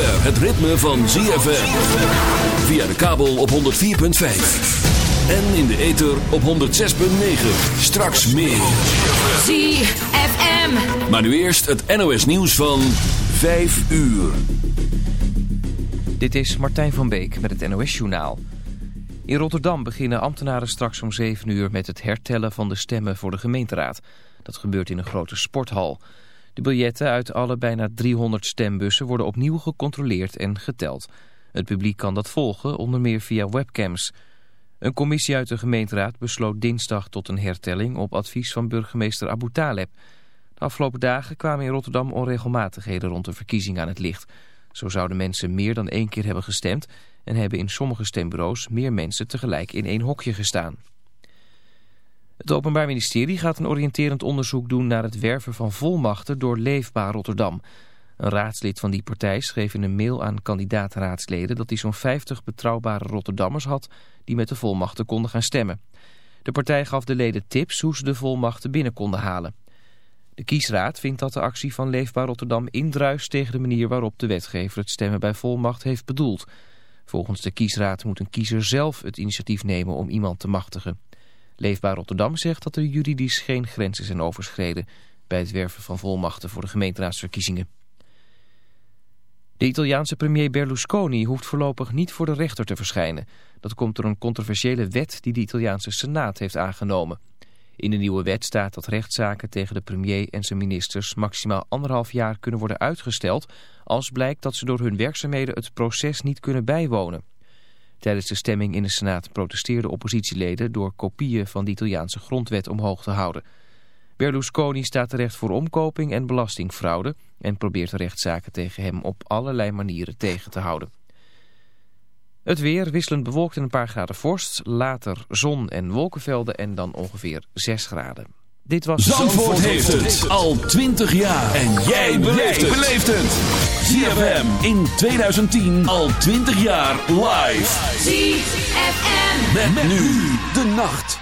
het ritme van ZFM. Via de kabel op 104.5. En in de ether op 106.9. Straks meer. ZFM. Maar nu eerst het NOS nieuws van 5 uur. Dit is Martijn van Beek met het NOS Journaal. In Rotterdam beginnen ambtenaren straks om 7 uur met het hertellen van de stemmen voor de gemeenteraad. Dat gebeurt in een grote sporthal. De biljetten uit alle bijna 300 stembussen worden opnieuw gecontroleerd en geteld. Het publiek kan dat volgen, onder meer via webcams. Een commissie uit de gemeenteraad besloot dinsdag tot een hertelling op advies van burgemeester Abu Taleb. De afgelopen dagen kwamen in Rotterdam onregelmatigheden rond de verkiezing aan het licht. Zo zouden mensen meer dan één keer hebben gestemd en hebben in sommige stembureaus meer mensen tegelijk in één hokje gestaan. Het Openbaar Ministerie gaat een oriënterend onderzoek doen naar het werven van volmachten door Leefbaar Rotterdam. Een raadslid van die partij schreef in een mail aan kandidaat-raadsleden dat hij zo'n 50 betrouwbare Rotterdammers had die met de volmachten konden gaan stemmen. De partij gaf de leden tips hoe ze de volmachten binnen konden halen. De kiesraad vindt dat de actie van Leefbaar Rotterdam indruist tegen de manier waarop de wetgever het stemmen bij volmacht heeft bedoeld. Volgens de kiesraad moet een kiezer zelf het initiatief nemen om iemand te machtigen. Leefbaar Rotterdam zegt dat er juridisch geen grenzen zijn overschreden bij het werven van volmachten voor de gemeenteraadsverkiezingen. De Italiaanse premier Berlusconi hoeft voorlopig niet voor de rechter te verschijnen. Dat komt door een controversiële wet die de Italiaanse Senaat heeft aangenomen. In de nieuwe wet staat dat rechtszaken tegen de premier en zijn ministers maximaal anderhalf jaar kunnen worden uitgesteld als blijkt dat ze door hun werkzaamheden het proces niet kunnen bijwonen. Tijdens de stemming in de Senaat protesteerden oppositieleden door kopieën van de Italiaanse grondwet omhoog te houden. Berlusconi staat terecht voor omkoping en belastingfraude en probeert de rechtszaken tegen hem op allerlei manieren tegen te houden. Het weer wisselend bewolkt en een paar graden vorst, later zon en wolkenvelden en dan ongeveer 6 graden. Dit was Zandvoort, heeft het al 20 jaar. En jij beleeft het. ZFM in 2010 al 20 jaar live. ZFM. Met, met nu de nacht.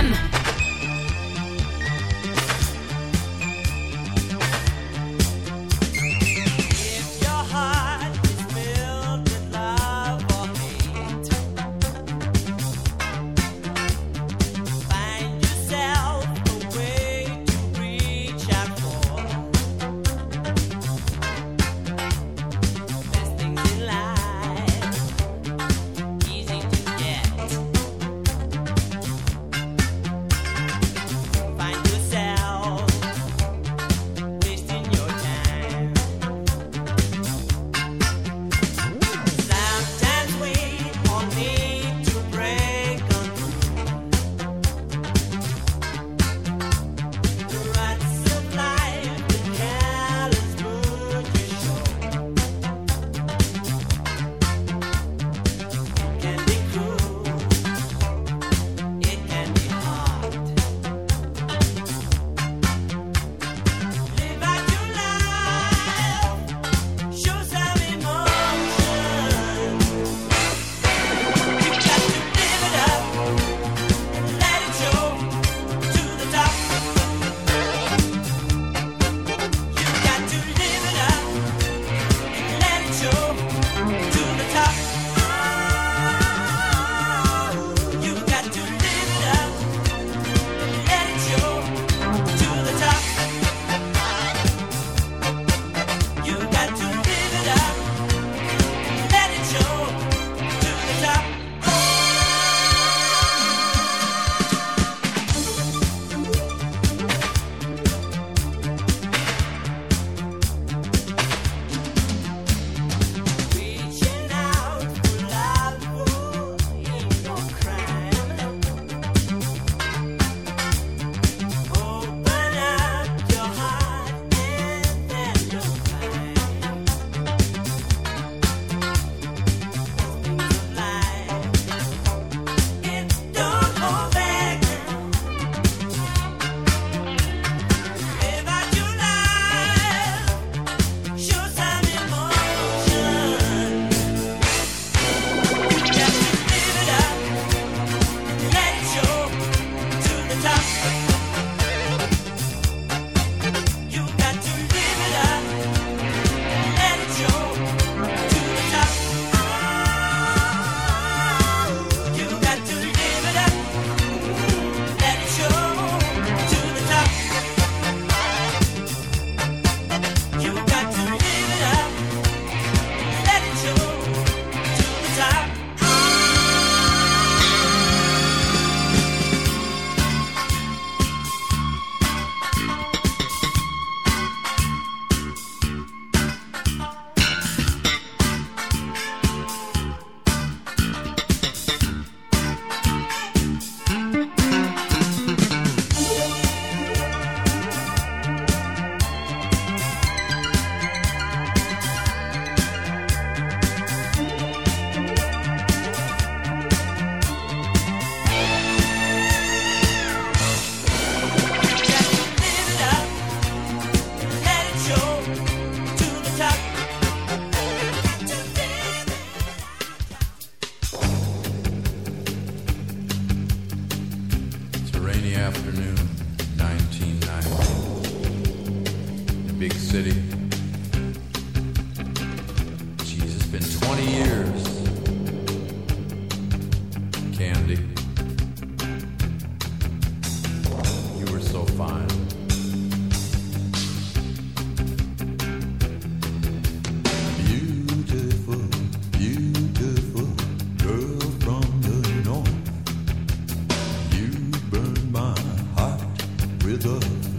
good.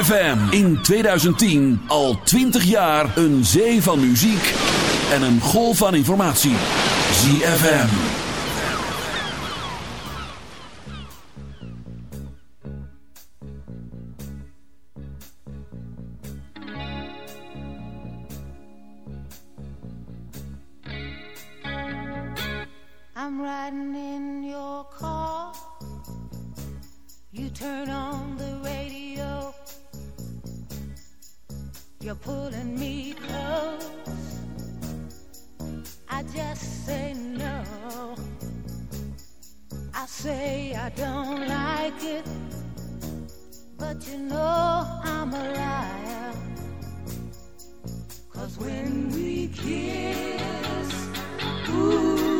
ZFM in 2010 al 20 jaar een zee van muziek en een golf van informatie. ZFM. I'm riding in your car. You turn on the radio. you're pulling me close. I just say no. I say I don't like it, but you know I'm a liar. Cause when we kiss, ooh.